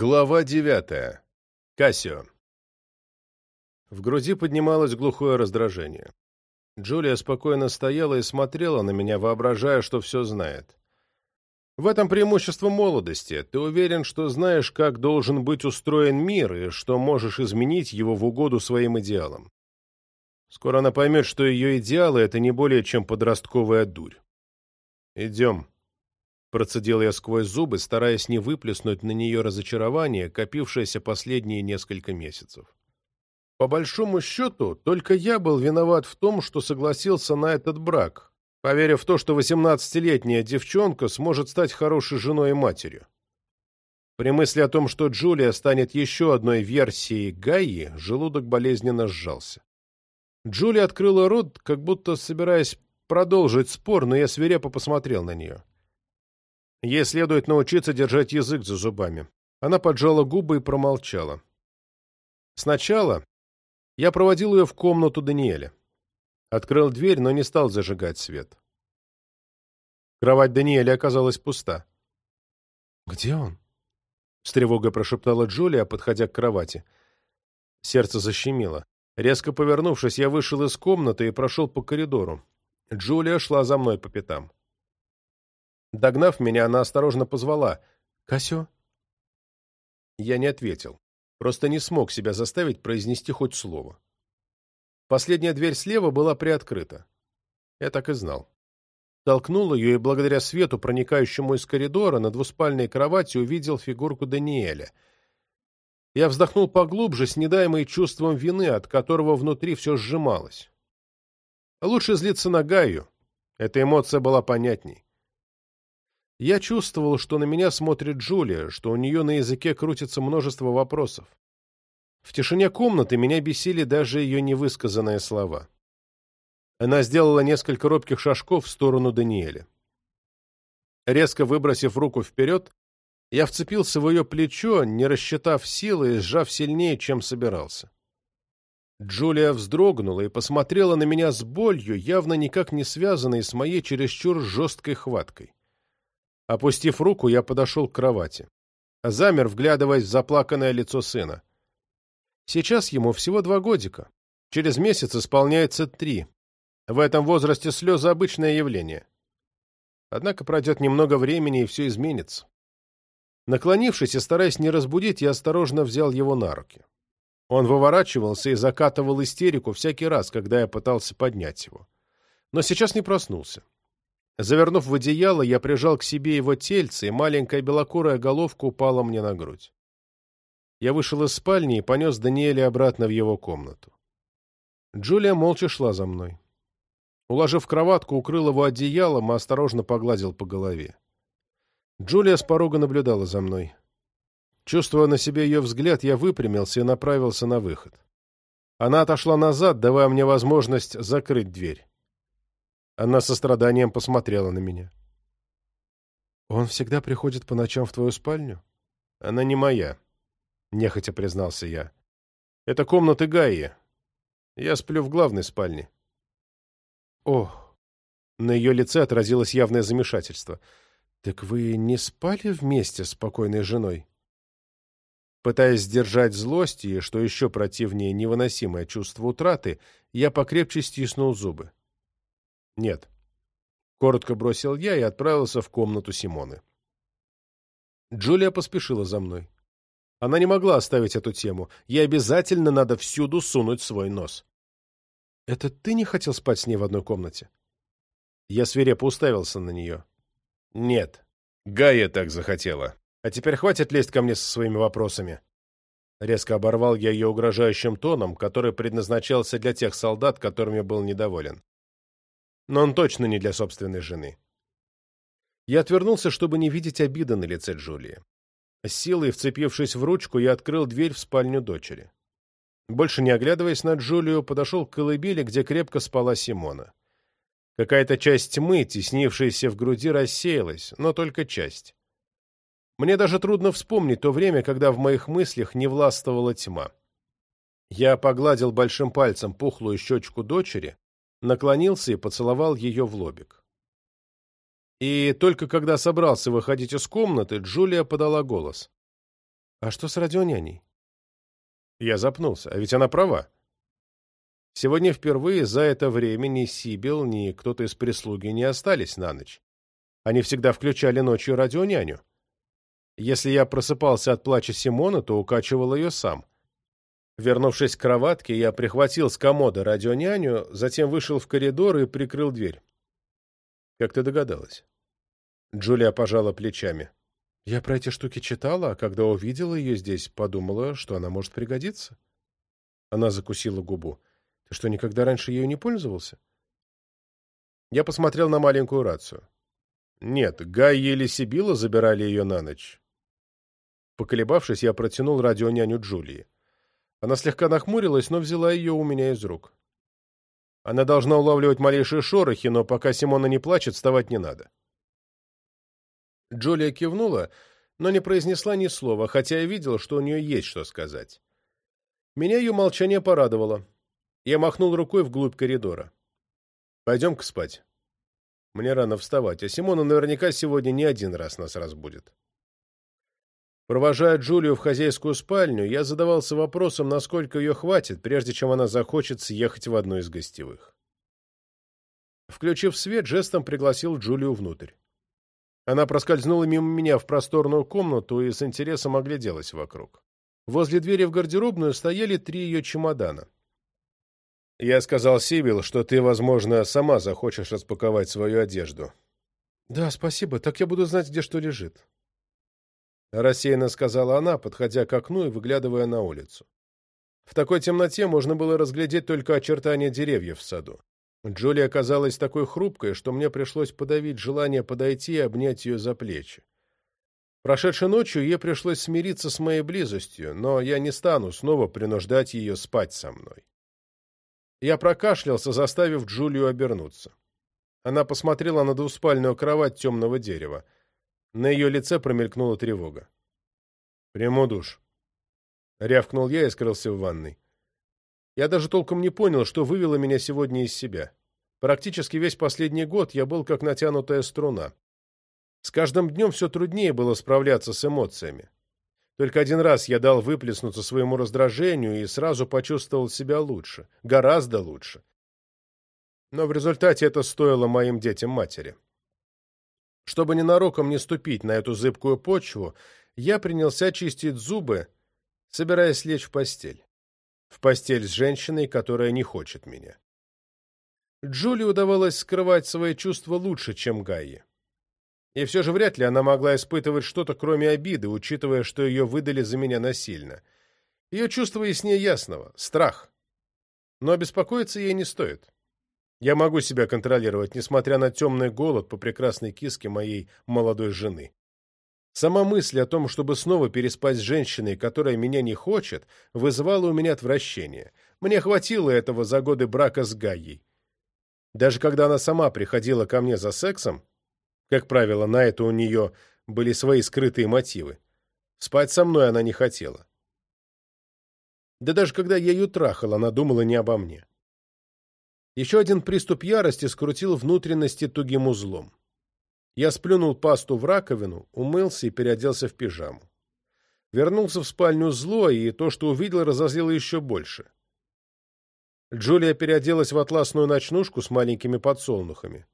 Глава девятая. Кассио. В груди поднималось глухое раздражение. Джулия спокойно стояла и смотрела на меня, воображая, что все знает. В этом преимущество молодости. Ты уверен, что знаешь, как должен быть устроен мир, и что можешь изменить его в угоду своим идеалам. Скоро она поймет, что ее идеалы — это не более чем подростковая дурь. Идем. Процедил я сквозь зубы, стараясь не выплеснуть на нее разочарование, копившееся последние несколько месяцев. По большому счету, только я был виноват в том, что согласился на этот брак, поверив в то, что восемнадцатилетняя девчонка сможет стать хорошей женой и матерью. При мысли о том, что Джулия станет еще одной версией Гаи, желудок болезненно сжался. Джулия открыла рот, как будто собираясь продолжить спор, но я свирепо посмотрел на нее. Ей следует научиться держать язык за зубами. Она поджала губы и промолчала. Сначала я проводил ее в комнату Даниэля. Открыл дверь, но не стал зажигать свет. Кровать Даниэля оказалась пуста. «Где он?» — с тревогой прошептала Джулия, подходя к кровати. Сердце защемило. Резко повернувшись, я вышел из комнаты и прошел по коридору. Джулия шла за мной по пятам. Догнав меня, она осторожно позвала. «Касё?» Я не ответил. Просто не смог себя заставить произнести хоть слово. Последняя дверь слева была приоткрыта. Я так и знал. Толкнул ее и благодаря свету, проникающему из коридора, на двуспальной кровати увидел фигурку Даниэля. Я вздохнул поглубже, с недаемой чувством вины, от которого внутри все сжималось. Лучше злиться на Гаю. Эта эмоция была понятней. Я чувствовал, что на меня смотрит Джулия, что у нее на языке крутится множество вопросов. В тишине комнаты меня бесили даже ее невысказанные слова. Она сделала несколько робких шажков в сторону Даниэля. Резко выбросив руку вперед, я вцепился в ее плечо, не рассчитав силы и сжав сильнее, чем собирался. Джулия вздрогнула и посмотрела на меня с болью, явно никак не связанной с моей чересчур жесткой хваткой. Опустив руку, я подошел к кровати. Замер, вглядываясь в заплаканное лицо сына. Сейчас ему всего два годика. Через месяц исполняется три. В этом возрасте слезы — обычное явление. Однако пройдет немного времени, и все изменится. Наклонившись и стараясь не разбудить, я осторожно взял его на руки. Он выворачивался и закатывал истерику всякий раз, когда я пытался поднять его. Но сейчас не проснулся. Завернув в одеяло, я прижал к себе его тельце, и маленькая белокурая головка упала мне на грудь. Я вышел из спальни и понес Даниэля обратно в его комнату. Джулия молча шла за мной. Уложив кроватку, укрыл его одеялом и осторожно погладил по голове. Джулия с порога наблюдала за мной. Чувствуя на себе ее взгляд, я выпрямился и направился на выход. Она отошла назад, давая мне возможность закрыть дверь. Она со страданием посмотрела на меня. «Он всегда приходит по ночам в твою спальню?» «Она не моя», — нехотя признался я. «Это комната Гаи. Я сплю в главной спальне». «О!» На ее лице отразилось явное замешательство. «Так вы не спали вместе с покойной женой?» Пытаясь сдержать злость и, что еще противнее, невыносимое чувство утраты, я покрепче стиснул зубы. «Нет». Коротко бросил я и отправился в комнату Симоны. Джулия поспешила за мной. Она не могла оставить эту тему. Ей обязательно надо всюду сунуть свой нос. «Это ты не хотел спать с ней в одной комнате?» Я свирепо уставился на нее. «Нет. Гая так захотела. А теперь хватит лезть ко мне со своими вопросами». Резко оборвал я ее угрожающим тоном, который предназначался для тех солдат, которыми был недоволен но он точно не для собственной жены. Я отвернулся, чтобы не видеть обиды на лице Джулии. С силой вцепившись в ручку, я открыл дверь в спальню дочери. Больше не оглядываясь на Джулию, подошел к колыбели, где крепко спала Симона. Какая-то часть тьмы, теснившаяся в груди, рассеялась, но только часть. Мне даже трудно вспомнить то время, когда в моих мыслях не властвовала тьма. Я погладил большим пальцем пухлую щечку дочери, наклонился и поцеловал ее в лобик. И только когда собрался выходить из комнаты, Джулия подала голос. «А что с радионяней?» Я запнулся, а ведь она права. Сегодня впервые за это время ни Сибил, ни кто-то из прислуги не остались на ночь. Они всегда включали ночью радионяню. Если я просыпался от плача Симона, то укачивал ее сам. Вернувшись к кроватке, я прихватил с комода радионяню, затем вышел в коридор и прикрыл дверь. Как ты догадалась? Джулия пожала плечами. Я про эти штуки читала, а когда увидела ее здесь, подумала, что она может пригодиться. Она закусила губу. Ты что, никогда раньше ею не пользовался? Я посмотрел на маленькую рацию. Нет, Гай или Сибила забирали ее на ночь. Поколебавшись, я протянул радионяню Джулии. Она слегка нахмурилась, но взяла ее у меня из рук. Она должна улавливать малейшие шорохи, но пока Симона не плачет, вставать не надо. Джулия кивнула, но не произнесла ни слова, хотя я видел, что у нее есть что сказать. Меня ее молчание порадовало. Я махнул рукой вглубь коридора. «Пойдем-ка спать. Мне рано вставать, а Симона наверняка сегодня не один раз нас разбудит». Провожая Джулию в хозяйскую спальню, я задавался вопросом, насколько ее хватит, прежде чем она захочет съехать в одну из гостевых. Включив свет, жестом пригласил Джулию внутрь. Она проскользнула мимо меня в просторную комнату и с интересом огляделась вокруг. Возле двери в гардеробную стояли три ее чемодана. «Я сказал Сибил, что ты, возможно, сама захочешь распаковать свою одежду». «Да, спасибо. Так я буду знать, где что лежит». Рассеянно сказала она, подходя к окну и выглядывая на улицу. В такой темноте можно было разглядеть только очертания деревьев в саду. Джулия оказалась такой хрупкой, что мне пришлось подавить желание подойти и обнять ее за плечи. Прошедшей ночью ей пришлось смириться с моей близостью, но я не стану снова принуждать ее спать со мной. Я прокашлялся, заставив Джулию обернуться. Она посмотрела на двуспальную кровать темного дерева. На ее лице промелькнула тревога. «Приму душ». Рявкнул я и скрылся в ванной. Я даже толком не понял, что вывело меня сегодня из себя. Практически весь последний год я был как натянутая струна. С каждым днем все труднее было справляться с эмоциями. Только один раз я дал выплеснуться своему раздражению и сразу почувствовал себя лучше, гораздо лучше. Но в результате это стоило моим детям матери. Чтобы ненароком не ступить на эту зыбкую почву, я принялся чистить зубы, собираясь лечь в постель в постель с женщиной, которая не хочет меня. Джули удавалось скрывать свои чувства лучше, чем Гайе. И все же вряд ли она могла испытывать что-то, кроме обиды, учитывая, что ее выдали за меня насильно. Ее чувство яснее ясного — страх. Но беспокоиться ей не стоит. Я могу себя контролировать, несмотря на темный голод по прекрасной киске моей молодой жены. Сама мысль о том, чтобы снова переспать с женщиной, которая меня не хочет, вызывала у меня отвращение. Мне хватило этого за годы брака с Гаей. Даже когда она сама приходила ко мне за сексом, как правило, на это у нее были свои скрытые мотивы, спать со мной она не хотела. Да даже когда я ее трахал, она думала не обо мне. Еще один приступ ярости скрутил внутренности тугим узлом. Я сплюнул пасту в раковину, умылся и переоделся в пижаму. Вернулся в спальню злой, и то, что увидел, разозлило еще больше. Джулия переоделась в атласную ночнушку с маленькими подсолнухами.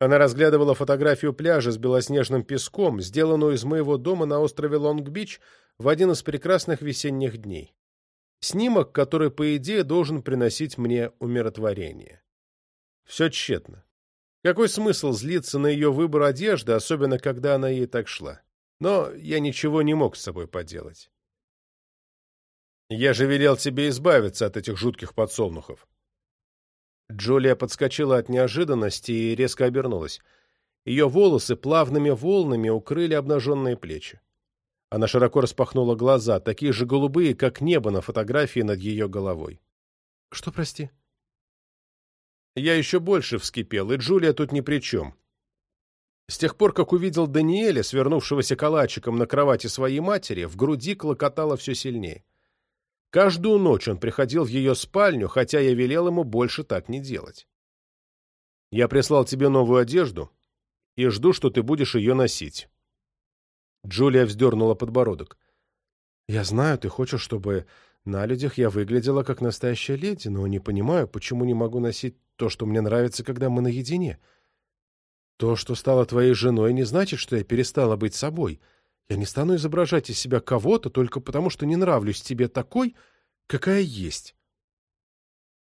Она разглядывала фотографию пляжа с белоснежным песком, сделанную из моего дома на острове Лонг-Бич в один из прекрасных весенних дней. Снимок, который, по идее, должен приносить мне умиротворение. Все тщетно. Какой смысл злиться на ее выбор одежды, особенно когда она ей так шла? Но я ничего не мог с собой поделать. Я же велел тебе избавиться от этих жутких подсолнухов. Джулия подскочила от неожиданности и резко обернулась. Ее волосы плавными волнами укрыли обнаженные плечи. Она широко распахнула глаза, такие же голубые, как небо на фотографии над ее головой. — Что, прости? Я еще больше вскипел, и Джулия тут ни при чем. С тех пор, как увидел Даниэля, свернувшегося калачиком на кровати своей матери, в груди клокотало все сильнее. Каждую ночь он приходил в ее спальню, хотя я велел ему больше так не делать. «Я прислал тебе новую одежду и жду, что ты будешь ее носить». Джулия вздернула подбородок. «Я знаю, ты хочешь, чтобы на людях я выглядела как настоящая леди, но не понимаю, почему не могу носить то, что мне нравится, когда мы наедине. То, что стало твоей женой, не значит, что я перестала быть собой. Я не стану изображать из себя кого-то только потому, что не нравлюсь тебе такой, какая есть.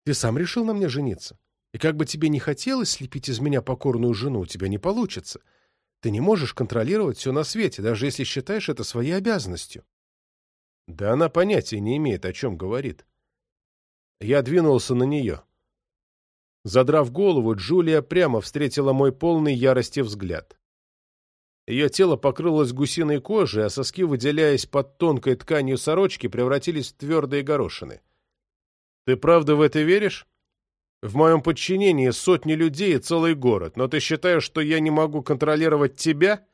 Ты сам решил на мне жениться. И как бы тебе не хотелось слепить из меня покорную жену, у тебя не получится. Ты не можешь контролировать все на свете, даже если считаешь это своей обязанностью. Да она понятия не имеет, о чем говорит. Я двинулся на нее. Задрав голову, Джулия прямо встретила мой полный ярости взгляд. Ее тело покрылось гусиной кожей, а соски, выделяясь под тонкой тканью сорочки, превратились в твердые горошины. «Ты правда в это веришь? В моем подчинении сотни людей и целый город, но ты считаешь, что я не могу контролировать тебя?»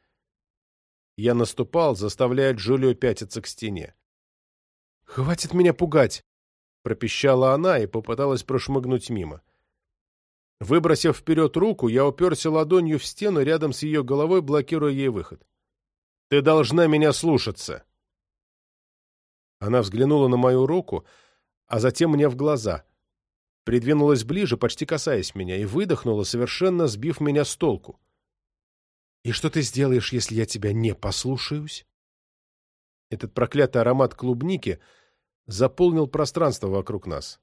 Я наступал, заставляя Джулию пятиться к стене. «Хватит меня пугать!» — пропищала она и попыталась прошмыгнуть мимо. Выбросив вперед руку, я уперся ладонью в стену рядом с ее головой, блокируя ей выход. «Ты должна меня слушаться!» Она взглянула на мою руку, а затем мне в глаза. Придвинулась ближе, почти касаясь меня, и выдохнула, совершенно сбив меня с толку. «И что ты сделаешь, если я тебя не послушаюсь?» Этот проклятый аромат клубники заполнил пространство вокруг нас.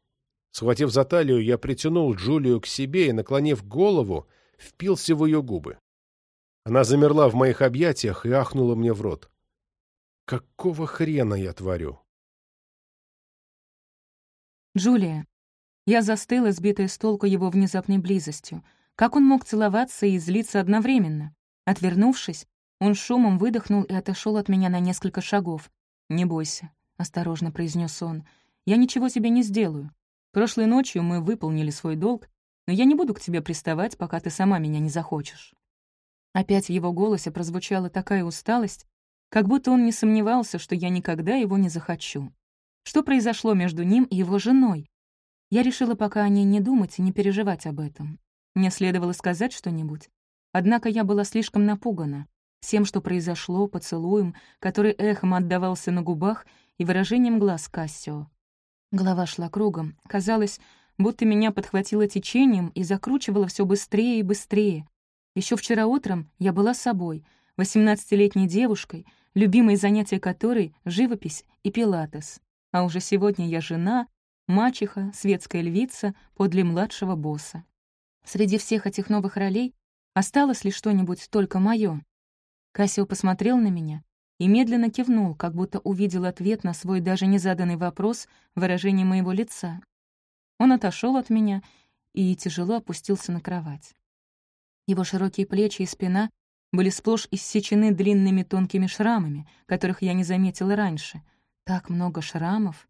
Схватив за талию, я притянул Джулию к себе и, наклонив голову, впился в ее губы. Она замерла в моих объятиях и ахнула мне в рот. Какого хрена я творю? Джулия. Я застыла, сбитая с толку его внезапной близостью. Как он мог целоваться и злиться одновременно? Отвернувшись, он шумом выдохнул и отошел от меня на несколько шагов. «Не бойся», — осторожно произнес он. «Я ничего тебе не сделаю. Прошлой ночью мы выполнили свой долг, но я не буду к тебе приставать, пока ты сама меня не захочешь». Опять в его голосе прозвучала такая усталость, как будто он не сомневался, что я никогда его не захочу. Что произошло между ним и его женой? Я решила пока о ней не думать и не переживать об этом. Мне следовало сказать что-нибудь. Однако я была слишком напугана всем, что произошло, поцелуем, который эхом отдавался на губах и выражением глаз Кассио. Голова шла кругом. Казалось, будто меня подхватило течением и закручивало все быстрее и быстрее. Еще вчера утром я была собой, восемнадцатилетней девушкой, любимое занятие которой — живопись и пилатес. А уже сегодня я жена, мачеха, светская львица подле младшего босса. Среди всех этих новых ролей осталось ли что-нибудь только мое? Кассио посмотрел на меня, и медленно кивнул, как будто увидел ответ на свой даже незаданный вопрос в выражении моего лица. Он отошел от меня и тяжело опустился на кровать. Его широкие плечи и спина были сплошь иссечены длинными тонкими шрамами, которых я не заметила раньше. Так много шрамов.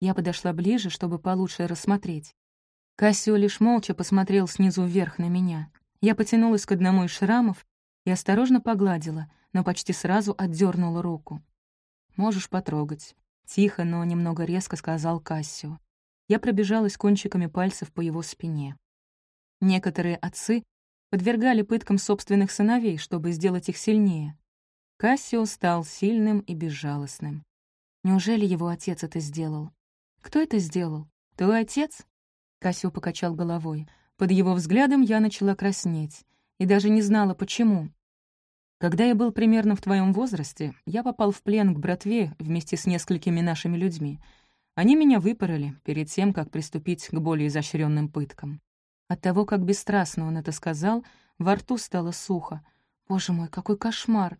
Я подошла ближе, чтобы получше рассмотреть. Кассио лишь молча посмотрел снизу вверх на меня. Я потянулась к одному из шрамов и осторожно погладила, но почти сразу отдернула руку. «Можешь потрогать», — тихо, но немного резко сказал Кассио. Я пробежалась кончиками пальцев по его спине. Некоторые отцы подвергали пыткам собственных сыновей, чтобы сделать их сильнее. Кассио стал сильным и безжалостным. Неужели его отец это сделал? Кто это сделал? Твой отец? Кассио покачал головой. Под его взглядом я начала краснеть и даже не знала, почему. Когда я был примерно в твоем возрасте, я попал в плен к братве вместе с несколькими нашими людьми. Они меня выпороли перед тем, как приступить к более изощренным пыткам. От того, как бесстрастно он это сказал, во рту стало сухо. Боже мой, какой кошмар!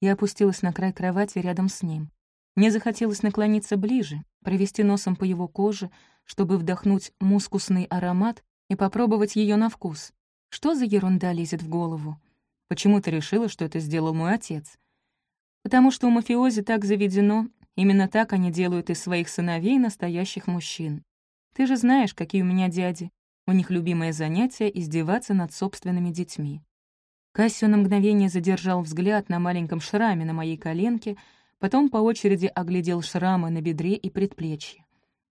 Я опустилась на край кровати рядом с ним. Мне захотелось наклониться ближе, провести носом по его коже, чтобы вдохнуть мускусный аромат и попробовать ее на вкус. Что за ерунда лезет в голову? Почему ты решила, что это сделал мой отец? Потому что у мафиози так заведено, именно так они делают из своих сыновей настоящих мужчин. Ты же знаешь, какие у меня дяди. У них любимое занятие — издеваться над собственными детьми. Кассио на мгновение задержал взгляд на маленьком шраме на моей коленке, потом по очереди оглядел шрамы на бедре и предплечье.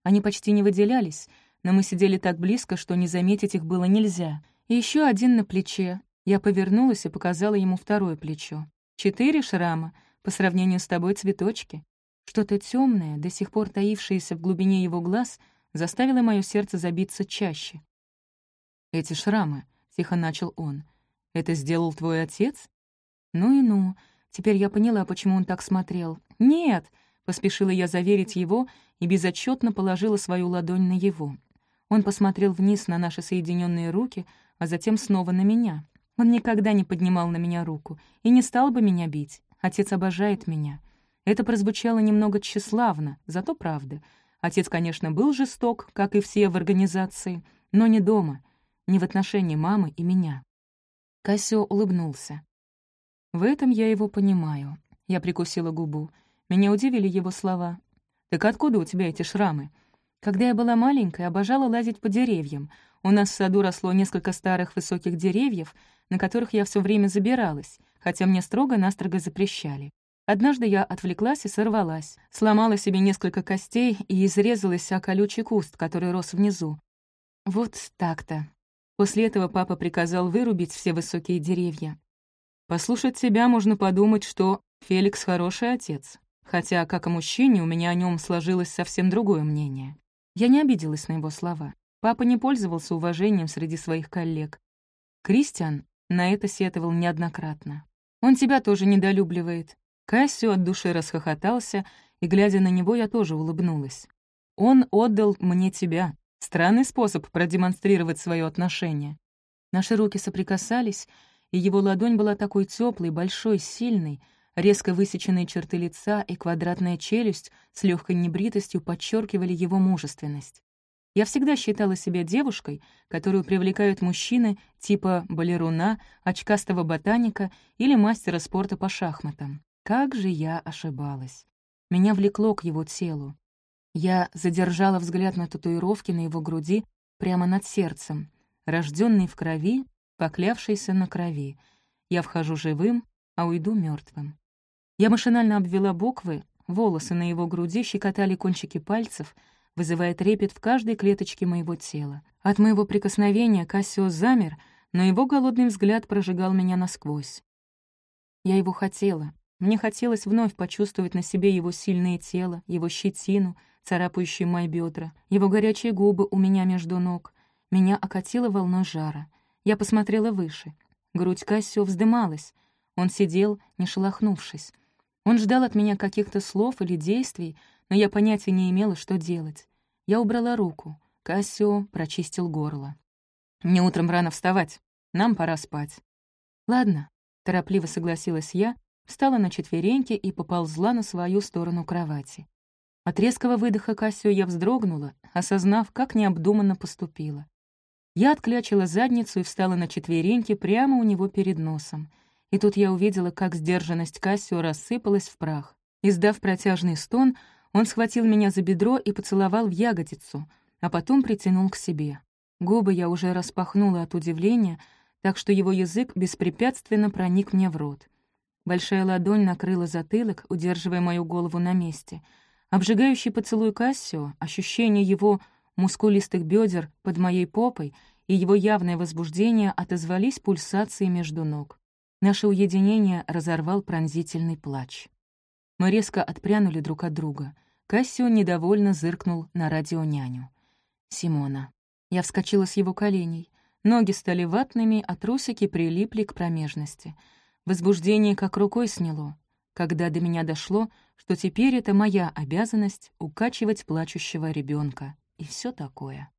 Они почти не выделялись, но мы сидели так близко, что не заметить их было нельзя. И еще один на плече, я повернулась и показала ему второе плечо. Четыре шрама, по сравнению с тобой цветочки. Что-то темное, до сих пор таившееся в глубине его глаз, заставило мое сердце забиться чаще. «Эти шрамы», — тихо начал он, — «это сделал твой отец?» «Ну и ну. Теперь я поняла, почему он так смотрел. Нет!» — поспешила я заверить его и безотчетно положила свою ладонь на его. Он посмотрел вниз на наши соединенные руки, а затем снова на меня. Он никогда не поднимал на меня руку и не стал бы меня бить. Отец обожает меня. Это прозвучало немного тщеславно, зато правда. Отец, конечно, был жесток, как и все в организации, но не дома, не в отношении мамы и меня. Кассио улыбнулся. В этом я его понимаю. Я прикусила губу. Меня удивили его слова. «Так откуда у тебя эти шрамы?» Когда я была маленькой, обожала лазить по деревьям. У нас в саду росло несколько старых высоких деревьев, на которых я все время забиралась, хотя мне строго-настрого запрещали. Однажды я отвлеклась и сорвалась, сломала себе несколько костей и изрезалась о колючий куст, который рос внизу. Вот так-то. После этого папа приказал вырубить все высокие деревья. Послушать тебя можно подумать, что Феликс хороший отец. Хотя, как о мужчине, у меня о нем сложилось совсем другое мнение. Я не обиделась на его слова. Папа не пользовался уважением среди своих коллег. Кристиан на это сетовал неоднократно. «Он тебя тоже недолюбливает». Кассио от души расхохотался, и, глядя на него, я тоже улыбнулась. «Он отдал мне тебя. Странный способ продемонстрировать свое отношение». Наши руки соприкасались, и его ладонь была такой теплой, большой, сильной, резко высеченные черты лица и квадратная челюсть с легкой небритостью подчеркивали его мужественность. Я всегда считала себя девушкой, которую привлекают мужчины типа балеруна, очкастого ботаника или мастера спорта по шахматам. Как же я ошибалась. Меня влекло к его телу. Я задержала взгляд на татуировки на его груди прямо над сердцем, рожденный в крови поклявшийся на крови. Я вхожу живым, а уйду мертвым. Я машинально обвела буквы, волосы на его груди щекотали кончики пальцев, вызывая трепет в каждой клеточке моего тела. От моего прикосновения Кассио замер, но его голодный взгляд прожигал меня насквозь. Я его хотела. Мне хотелось вновь почувствовать на себе его сильное тело, его щетину, царапающие мои бедра, его горячие губы у меня между ног. Меня окатило волной жара. Я посмотрела выше. Грудь Кассио вздымалась. Он сидел, не шелохнувшись. Он ждал от меня каких-то слов или действий, но я понятия не имела, что делать. Я убрала руку. Кассио прочистил горло. «Мне утром рано вставать. Нам пора спать». «Ладно», — торопливо согласилась я, встала на четвереньки и поползла на свою сторону кровати. От резкого выдоха Кассио я вздрогнула, осознав, как необдуманно поступила. Я отклячила задницу и встала на четвереньки прямо у него перед носом. И тут я увидела, как сдержанность Кассио рассыпалась в прах. Издав протяжный стон, он схватил меня за бедро и поцеловал в ягодицу, а потом притянул к себе. Губы я уже распахнула от удивления, так что его язык беспрепятственно проник мне в рот. Большая ладонь накрыла затылок, удерживая мою голову на месте. Обжигающий поцелуй Кассио, ощущение его мускулистых бедер под моей попой и его явное возбуждение отозвались пульсации между ног. Наше уединение разорвал пронзительный плач. Мы резко отпрянули друг от друга. Кассио недовольно зыркнул на радионяню. «Симона». Я вскочила с его коленей. Ноги стали ватными, а трусики прилипли к промежности. Возбуждение как рукой сняло, когда до меня дошло, что теперь это моя обязанность укачивать плачущего ребенка и все такое.